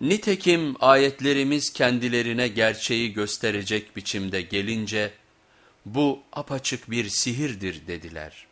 Nitekim ayetlerimiz kendilerine gerçeği gösterecek biçimde gelince bu apaçık bir sihirdir dediler.